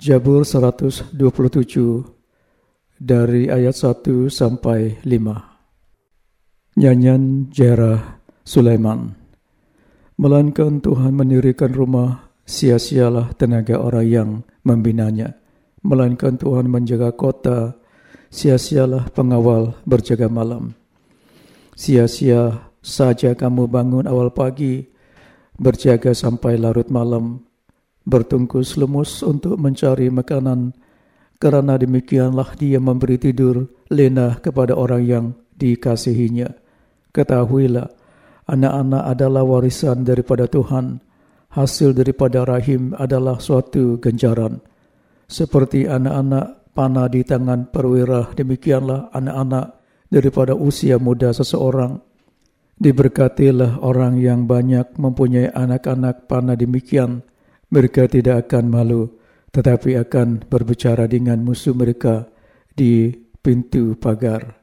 Jabur 127 dari ayat 1 sampai 5. Nyanyian Jerah Sulaiman. Melainkan Tuhan mendirikan rumah, sia-sialah tenaga orang yang membinanya. Melainkan Tuhan menjaga kota, sia-sialah pengawal berjaga malam. Sia-sia saja kamu bangun awal pagi, berjaga sampai larut malam, bertungkus lemus untuk mencari makanan, karena demikianlah dia memberi tidur lena kepada orang yang dikasihinya. Ketahuilah, anak-anak adalah warisan daripada Tuhan, hasil daripada rahim adalah suatu ganjaran. Seperti anak-anak panah di tangan perwira, demikianlah anak-anak daripada usia muda seseorang Diberkatilah orang yang banyak mempunyai anak-anak panah demikian. Mereka tidak akan malu, tetapi akan berbicara dengan musuh mereka di pintu pagar.